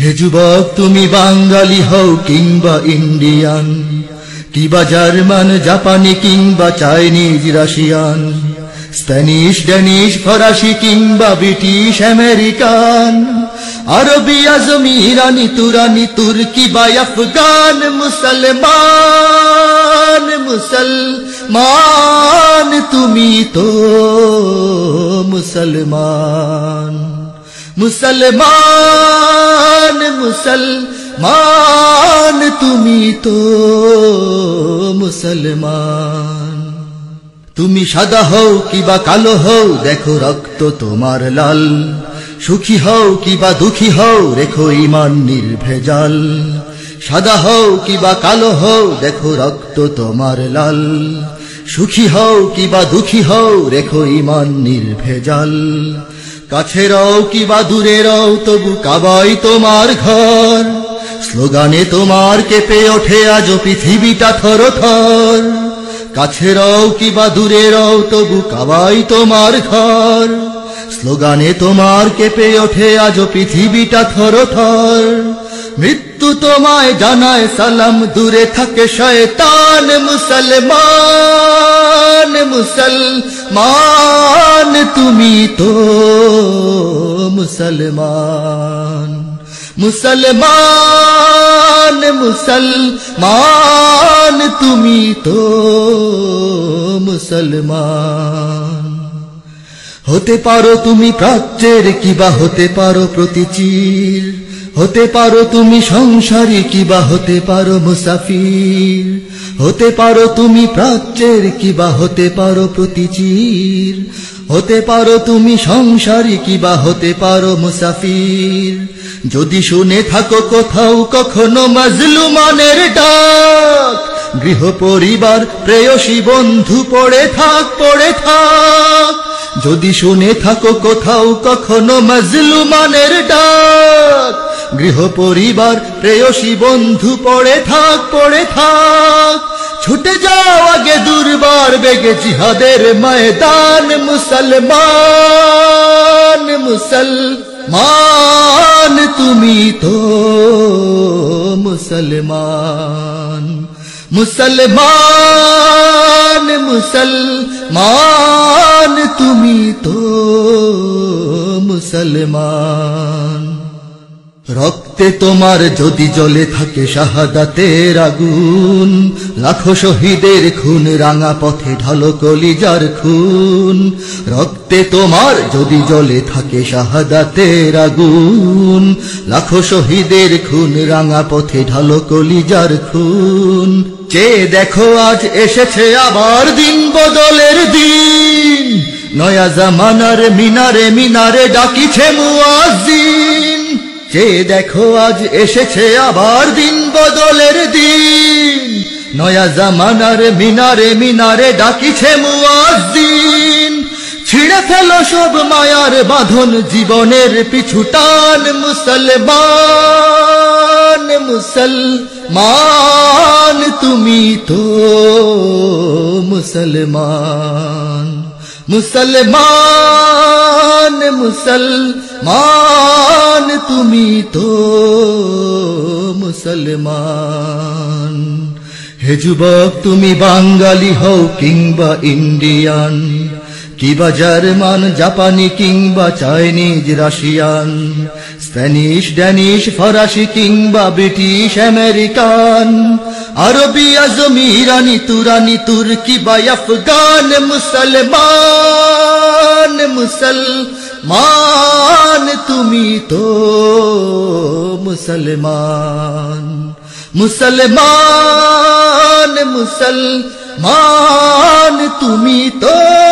হে যুবক, তুমি বাঙালি হও কিংবা ইন্ডিয়ান। কিবা জার্মান, জাপানি কিংবা চাইনিজ, রাশিয়ান। স্প্যানিশ, ড্যানিশ, ফরাসি কিংবা ব্রিটিশ, আমেরিকান। আরবি, আজমি, ইরানি, তুরানি, তুর্কি বা আফগান, মুসলমান মুসলমান, তুমি তো মুসলমান। মুসলমান মুসলমান তুমি তো মুসলমান। তুমি সাদা হও কিবা কালো হও, দেখো রক্ত তোমার লাল। সুখী হও কিবা দুঃখী হও, রেখো ইমান নির্ভেজাল। সাদা হও কিবা কালো হও, দেখো রক্ত তোমার লাল। সুখী হও কিবা দুঃখী হও, রেখো ইমান নির্ভেজাল। কাছে রও কিবা দূরে রও, তবু কাবাই তোমার ঘর। স্লোগানে তোমার কেঁপে ওঠে আজ পৃথিবীটা থর থর কাছে রও কিবা দূরে রও, তবু কাবাই তোমার ঘর। স্লোগানে তোমার কেঁপে ওঠে আজ পৃথিবীটা থর থর মৃত্যু তোমায় জানায় সালাম, দূরে থাকে শয়তান মুসলমান। মুসলমান, তুমি তো মুসলমান। মুসলমান মুসলমান, তুমি তো মুসলমান। হতে পারো তুমি প্রাচ্যের কিবা, হতে পারো প্রতিচির। হতে পারো তুমি সংসারী কিবা হতে পারো মুসাফির। হতে পারো তুমি প্রাচ্যের কিবা হতে পারো প্রতিচির। হতে পারো তুমি সংসারী কিবা হতে পারো মুসাফির। যদি শুনে থাকো কোথাও কখনো মাজলুমানের ডাক, গৃহ পরিবার, প্রেয়সী বন্ধু, পড়ে থাক পড়ে থাক। যদি শুনে থাকো কোথাও কখনো মজলুমানের ডাক গৃহ পরিবার, প্রেয়সী বন্ধু, পড়ে থাক পড়ে থাক। ছুটে যাও আগে দুর্বার, বেগে জিহাদের ময়দান, মুসলমান মুসলমান, তুমি তো মুসলমান মুসলমান মুসলমান, তুমি তো মুসলমান। রক্তে তোমার যদি জলে থাকে শাহাদাতের আগুন, লাখো শহীদের খুন রাঙা পথে ঢালো কলিজার খুন। রক্তে তোমার যদি জলে থাকে শাহাদাতের আগুন, লাখো শহীদের খুন রাঙা পথে ঢালো কলিজার খুন। চে দেখো আজ এসেছে আবার দিন বদলের দিন, নয়া জামানার মিনারে মিনারে ডাকিছে মুয়াজ্জিন। যে দেখো আজ এসেছে আবার দিন বদলের দিন। নয়া জামানার মিনারে মিনারে ডাকিছে মুয়াজ্জিন। ছিঁড়ে ফেলো সব মায়ার বাঁধন জীবনের পিছু টান মুসলমান মুসলমান, তুমি তো মুসলমান। মুসলমান মুসলমান তুমি তো মুসলমান। হে যুবক তুমি বাঙালি হও কিংবা ইন্ডিয়ান। কিবা জার্মান জাপানি কিংবা চাইনিজ, রাশিয়ান, স্প্যানিশ, ড্যানিশ, ফরাসি কিংবা ব্রিটিশ, আমেরিকান, আরবি, আজমি, ইরানি, তুরানি, তুর্কি বা আফগান, মুসলমান মুসলমান, তুমি তো মুসলমান মুসলমান মুসলমান, তুমি তো